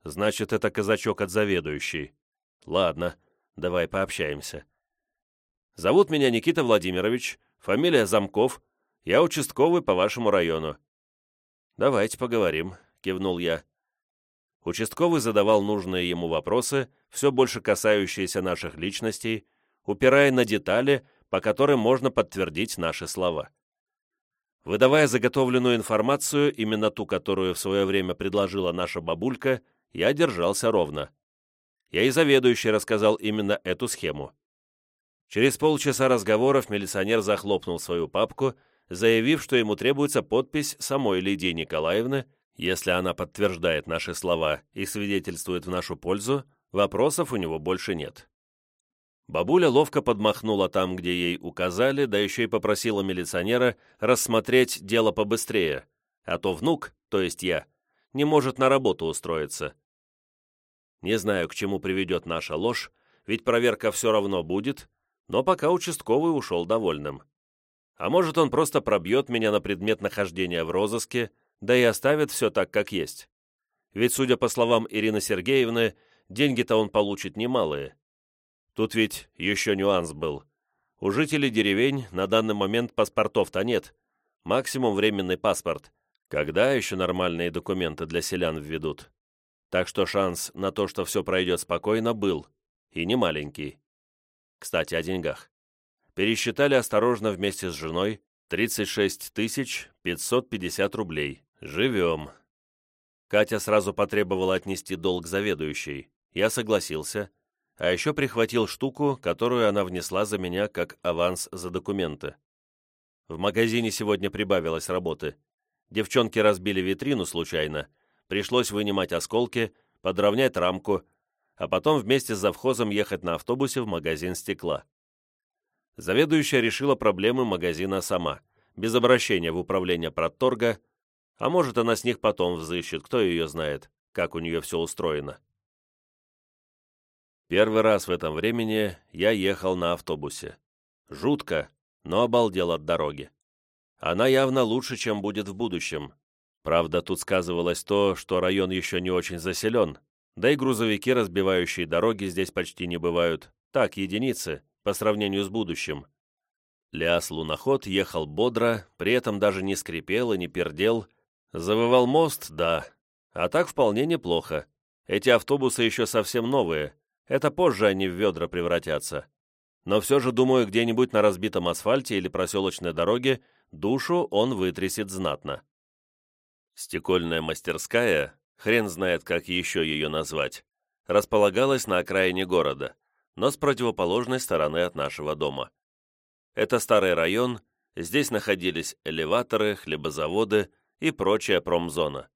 значит, это казачок от заведующей. Ладно, давай пообщаемся. Зовут меня Никита Владимирович, фамилия Замков, я участковый по вашему району. Давайте поговорим, кивнул я. Участковый задавал нужные ему вопросы, все больше касающиеся наших личностей, упирая на детали, по которым можно подтвердить наши слова. Выдавая заготовленную информацию, именно ту, которую в свое время предложила наша бабулька, я держался ровно. Я и заведующий рассказал именно эту схему. Через полчаса разговоров милиционер захлопнул свою папку, заявив, что ему требуется подпись самой Лидии Николаевны, если она подтверждает наши слова и свидетельствует в нашу пользу, вопросов у него больше нет. Бабуля ловко подмахнула там, где ей указали, да еще и попросила милиционера рассмотреть дело побыстрее, а то внук, то есть я, не может на работу устроиться. Не знаю, к чему приведет наша ложь, ведь проверка все равно будет, но пока участковый ушел довольным. А может, он просто пробьет меня на предмет нахождения в розыске, да и оставит все так, как есть. Ведь, судя по словам Ирины Сергеевны, деньги-то он получит немалые. Тут ведь еще нюанс был. У жителей деревень на данный момент паспортов-то нет. Максимум временный паспорт. Когда еще нормальные документы для селян введут? Так что шанс на то, что все пройдет спокойно, был. И не маленький. Кстати, о деньгах. Пересчитали осторожно вместе с женой 36 550 рублей. «Живем». Катя сразу потребовала отнести долг заведующей. Я согласился, а еще прихватил штуку, которую она внесла за меня как аванс за документы. В магазине сегодня прибавилось работы. Девчонки разбили витрину случайно, пришлось вынимать осколки, подровнять рамку, а потом вместе с завхозом ехать на автобусе в магазин стекла. Заведующая решила проблемы магазина сама, без обращения в управление продторга, а может, она с них потом взыщет, кто ее знает. как у нее все устроено. Первый раз в этом времени я ехал на автобусе. Жутко, но обалдел от дороги. Она явно лучше, чем будет в будущем. Правда, тут сказывалось то, что район еще не очень заселен, да и грузовики, разбивающие дороги, здесь почти не бывают. Так, единицы, по сравнению с будущим. Лиас-луноход ехал бодро, при этом даже не скрипел и не пердел. Завывал мост, да. А так вполне неплохо. Эти автобусы еще совсем новые. Это позже они в ведра превратятся. Но все же, думаю, где-нибудь на разбитом асфальте или проселочной дороге душу он вытрясет знатно. Стекольная мастерская, хрен знает, как еще ее назвать, располагалась на окраине города, но с противоположной стороны от нашего дома. Это старый район, здесь находились элеваторы, хлебозаводы и прочая промзона.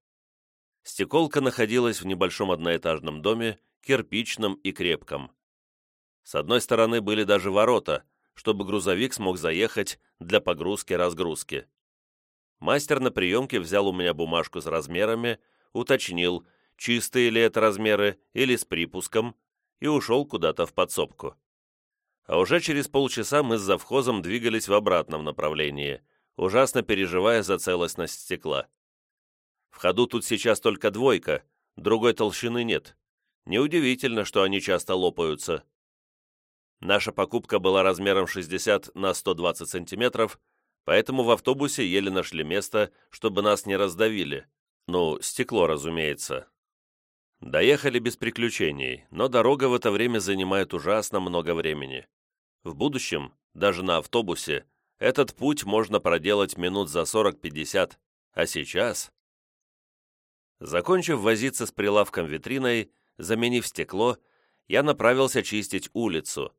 Стеколка находилась в небольшом одноэтажном доме, кирпичном и крепком. С одной стороны были даже ворота, чтобы грузовик смог заехать для погрузки-разгрузки. Мастер на приемке взял у меня бумажку с размерами, уточнил, чистые ли это размеры или с припуском, и ушел куда-то в подсобку. А уже через полчаса мы с завхозом двигались в обратном направлении, ужасно переживая за целостность стекла. В ходу тут сейчас только двойка, другой толщины нет. Неудивительно, что они часто лопаются. Наша покупка была размером 60 на 120 сантиметров, поэтому в автобусе еле нашли место, чтобы нас не раздавили. Ну, стекло, разумеется. Доехали без приключений, но дорога в это время занимает ужасно много времени. В будущем, даже на автобусе, этот путь можно проделать минут за 40-50, а сейчас... Закончив возиться с прилавком витриной, заменив стекло, я направился чистить улицу.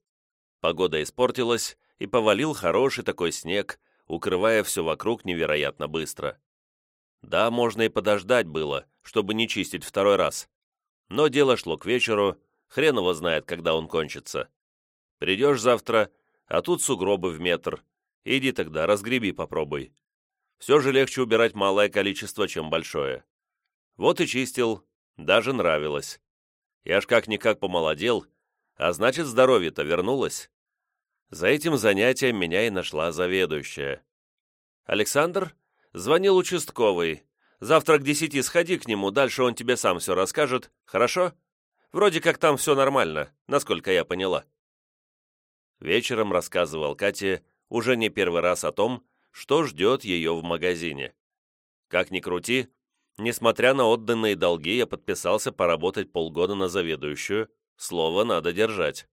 Погода испортилась, и повалил хороший такой снег, укрывая все вокруг невероятно быстро. Да, можно и подождать было, чтобы не чистить второй раз. Но дело шло к вечеру, хрен его знает, когда он кончится. Придешь завтра, а тут сугробы в метр. Иди тогда, разгреби попробуй. Все же легче убирать малое количество, чем большое. Вот и чистил, даже нравилось. Я ж как-никак помолодел, а значит, здоровье-то вернулось. За этим занятием меня и нашла заведующая. «Александр?» «Звонил участковый. Завтра к десяти сходи к нему, дальше он тебе сам все расскажет, хорошо? Вроде как там все нормально, насколько я поняла». Вечером рассказывал Кате уже не первый раз о том, что ждет ее в магазине. Как ни крути, несмотря на отданные долги, я подписался поработать полгода на заведующую, слово надо держать.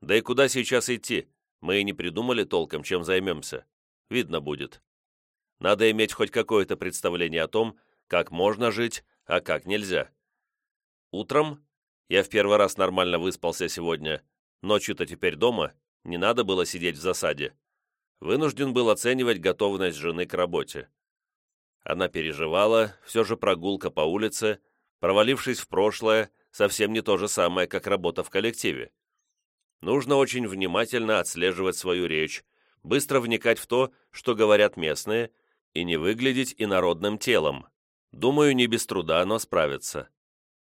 Да и куда сейчас идти? Мы и не придумали толком, чем займемся. Видно будет. Надо иметь хоть какое-то представление о том, как можно жить, а как нельзя. Утром я в первый раз нормально выспался сегодня, ночью-то теперь дома, не надо было сидеть в засаде. Вынужден был оценивать готовность жены к работе. Она переживала, все же прогулка по улице, провалившись в прошлое, совсем не то же самое, как работа в коллективе. Нужно очень внимательно отслеживать свою речь, быстро вникать в то, что говорят местные, и не выглядеть инородным телом. Думаю, не без труда, но справится.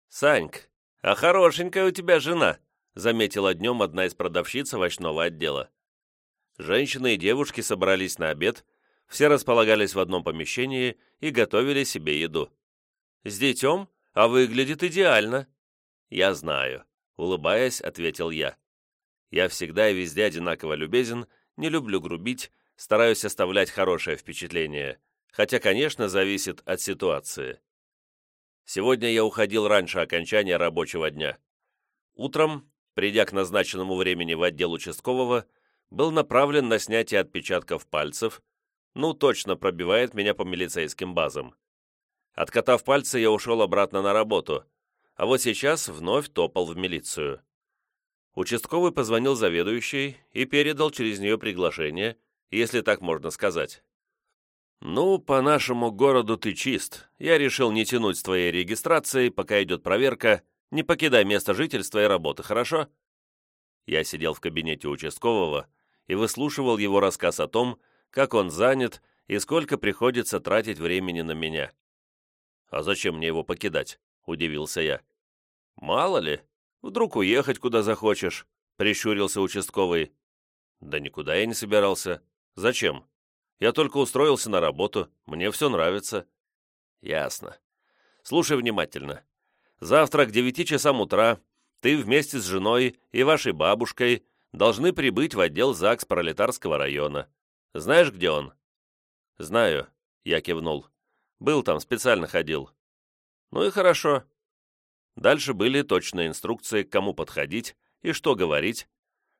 «Саньк, а хорошенькая у тебя жена», заметила днем одна из продавщиц овощного отдела. Женщины и девушки собрались на обед, все располагались в одном помещении и готовили себе еду. «С детем? А выглядит идеально». «Я знаю», — улыбаясь, ответил я. «Я всегда и везде одинаково любезен, не люблю грубить, стараюсь оставлять хорошее впечатление, хотя, конечно, зависит от ситуации. Сегодня я уходил раньше окончания рабочего дня. Утром придя к назначенному времени в отдел участкового, был направлен на снятие отпечатков пальцев, ну, точно пробивает меня по милицейским базам. Откатав пальцы, я ушел обратно на работу, а вот сейчас вновь топал в милицию. Участковый позвонил заведующей и передал через нее приглашение, если так можно сказать. «Ну, по нашему городу ты чист. Я решил не тянуть с твоей регистрацией, пока идет проверка, не покидай место жительства и работы, хорошо?» Я сидел в кабинете участкового и выслушивал его рассказ о том, как он занят и сколько приходится тратить времени на меня. А зачем мне его покидать? — удивился я. «Мало ли, вдруг уехать куда захочешь», — прищурился участковый. «Да никуда я не собирался. Зачем? Я только устроился на работу, мне все нравится». «Ясно. Слушай внимательно. Завтра к девяти часам утра ты вместе с женой и вашей бабушкой должны прибыть в отдел ЗАГС Пролетарского района. Знаешь, где он?» «Знаю», — я кивнул. «Был там, специально ходил». «Ну и хорошо». Дальше были точные инструкции, к кому подходить и что говорить,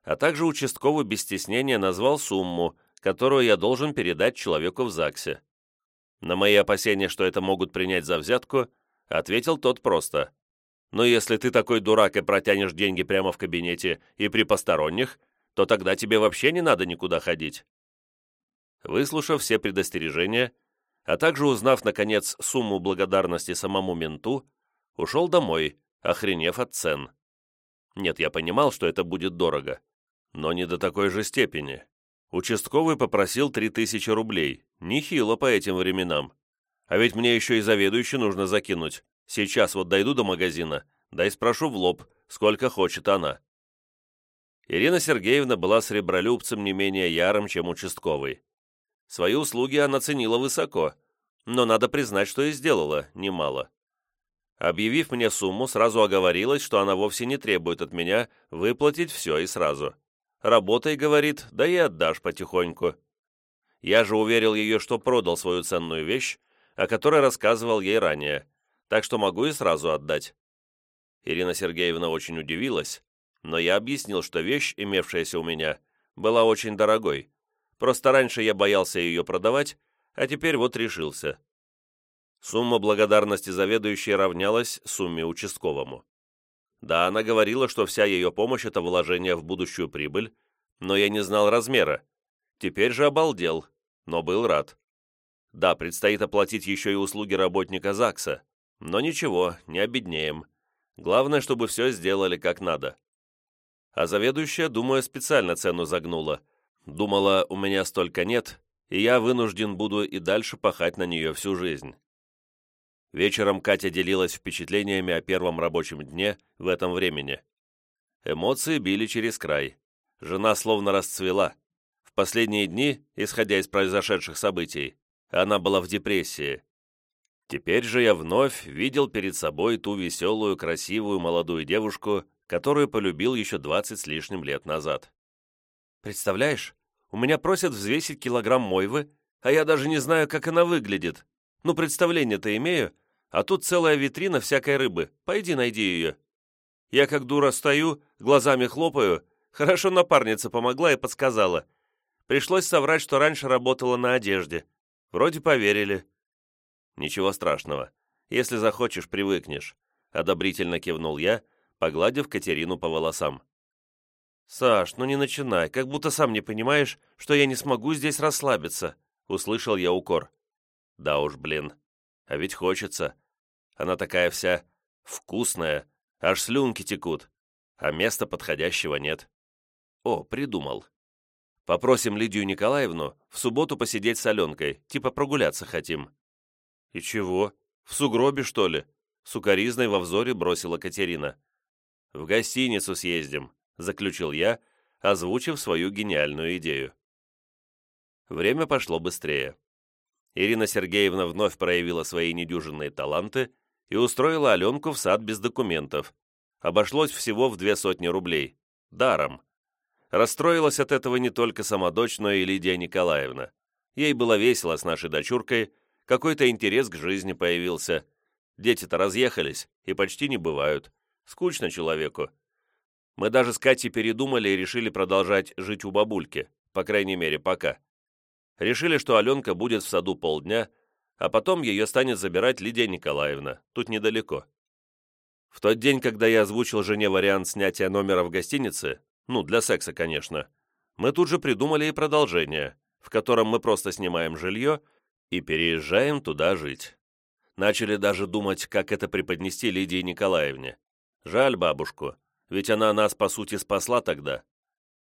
а также участковый без стеснения назвал сумму, которую я должен передать человеку в ЗАГСе. На мои опасения, что это могут принять за взятку, ответил тот просто. «Но если ты такой дурак и протянешь деньги прямо в кабинете и при посторонних, то тогда тебе вообще не надо никуда ходить». Выслушав все предостережения, а также узнав, наконец, сумму благодарности самому менту, ушел домой, охренев от цен. Нет, я понимал, что это будет дорого, но не до такой же степени. Участковый попросил три тысячи рублей, нехило по этим временам. А ведь мне еще и заведующий нужно закинуть. Сейчас вот дойду до магазина, да и спрошу в лоб, сколько хочет она. Ирина Сергеевна была сребролюбцем не менее ярым, чем участковый. Свои услуги она ценила высоко, но надо признать, что и сделала немало. Объявив мне сумму, сразу оговорилась, что она вовсе не требует от меня выплатить все и сразу. Работай, говорит, да и отдашь потихоньку. Я же уверил ее, что продал свою ценную вещь, о которой рассказывал ей ранее, так что могу и сразу отдать. Ирина Сергеевна очень удивилась, но я объяснил, что вещь, имевшаяся у меня, была очень дорогой, Просто раньше я боялся ее продавать, а теперь вот решился. Сумма благодарности заведующей равнялась сумме участковому. Да, она говорила, что вся ее помощь – это вложение в будущую прибыль, но я не знал размера. Теперь же обалдел, но был рад. Да, предстоит оплатить еще и услуги работника ЗАГСа, но ничего, не обеднеем. Главное, чтобы все сделали как надо. А заведующая, думаю, специально цену загнула, Думала, у меня столько нет, и я вынужден буду и дальше пахать на нее всю жизнь. Вечером Катя делилась впечатлениями о первом рабочем дне в этом времени. Эмоции били через край. Жена словно расцвела. В последние дни, исходя из произошедших событий, она была в депрессии. Теперь же я вновь видел перед собой ту веселую, красивую молодую девушку, которую полюбил еще двадцать с лишним лет назад. Представляешь, у меня просят взвесить килограмм мойвы, а я даже не знаю, как она выглядит. Ну, представление-то имею, а тут целая витрина всякой рыбы. Пойди найди ее. Я как дура стою, глазами хлопаю. Хорошо напарница помогла и подсказала. Пришлось соврать, что раньше работала на одежде. Вроде поверили. Ничего страшного. Если захочешь, привыкнешь. Одобрительно кивнул я, погладив Катерину по волосам. «Саш, ну не начинай, как будто сам не понимаешь, что я не смогу здесь расслабиться», — услышал я укор. «Да уж, блин, а ведь хочется. Она такая вся вкусная, аж слюнки текут, а места подходящего нет». «О, придумал. Попросим Лидию Николаевну в субботу посидеть с Аленкой, типа прогуляться хотим». «И чего? В сугробе, что ли?» — сукоризной во взоре бросила Катерина. «В гостиницу съездим», заключил я, озвучив свою гениальную идею. Время пошло быстрее. Ирина Сергеевна вновь проявила свои недюжинные таланты и устроила Аленку в сад без документов. Обошлось всего в две сотни рублей. Даром. Расстроилась от этого не только сама дочь, но и Лидия Николаевна. Ей было весело с нашей дочуркой, какой-то интерес к жизни появился. Дети-то разъехались и почти не бывают. Скучно человеку. Мы даже с Катей передумали и решили продолжать жить у бабульки, по крайней мере, пока. Решили, что Аленка будет в саду полдня, а потом ее станет забирать Лидия Николаевна, тут недалеко. В тот день, когда я озвучил жене вариант снятия номера в гостинице, ну, для секса, конечно, мы тут же придумали и продолжение, в котором мы просто снимаем жилье и переезжаем туда жить. Начали даже думать, как это преподнести Лидии Николаевне. Жаль бабушку, ведь она нас, по сути, спасла тогда.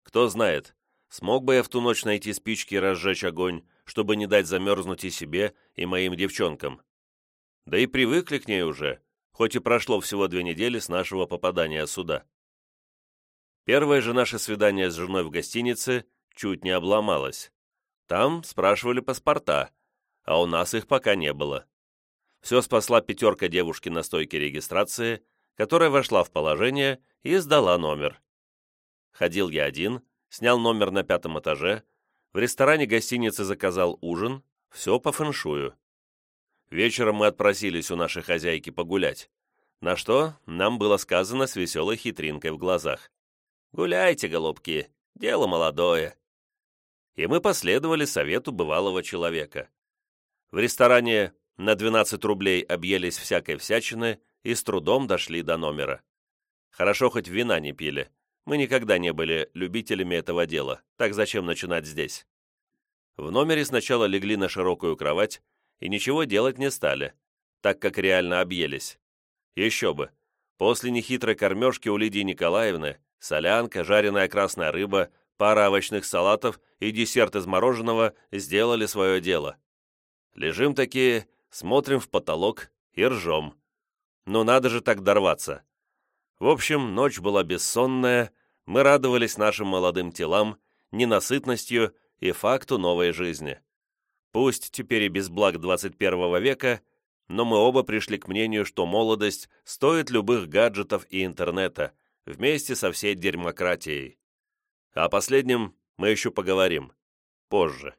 Кто знает, смог бы я в ту ночь найти спички и разжечь огонь, чтобы не дать замерзнуть и себе, и моим девчонкам. Да и привыкли к ней уже, хоть и прошло всего две недели с нашего попадания сюда. Первое же наше свидание с женой в гостинице чуть не обломалось. Там спрашивали паспорта, а у нас их пока не было. Все спасла пятерка девушки на стойке регистрации, которая вошла в положение и сдала номер. Ходил я один, снял номер на пятом этаже, в ресторане гостиницы заказал ужин, все по фэншую. Вечером мы отпросились у нашей хозяйки погулять, на что нам было сказано с веселой хитринкой в глазах. «Гуляйте, голубки, дело молодое». И мы последовали совету бывалого человека. В ресторане на 12 рублей объелись всякой всячины и с трудом дошли до номера. Хорошо, хоть вина не пили. Мы никогда не были любителями этого дела, так зачем начинать здесь? В номере сначала легли на широкую кровать и ничего делать не стали, так как реально объелись. Еще бы, после нехитрой кормежки у Лидии Николаевны солянка, жареная красная рыба, пара овощных салатов и десерт из мороженого сделали свое дело. Лежим такие, смотрим в потолок и ржем. Ну надо же так дорваться. В общем, ночь была бессонная, мы радовались нашим молодым телам, ненасытностью и факту новой жизни. Пусть теперь и без благ 21 века, но мы оба пришли к мнению, что молодость стоит любых гаджетов и интернета, вместе со всей дерьмократией. О последнем мы еще поговорим. Позже.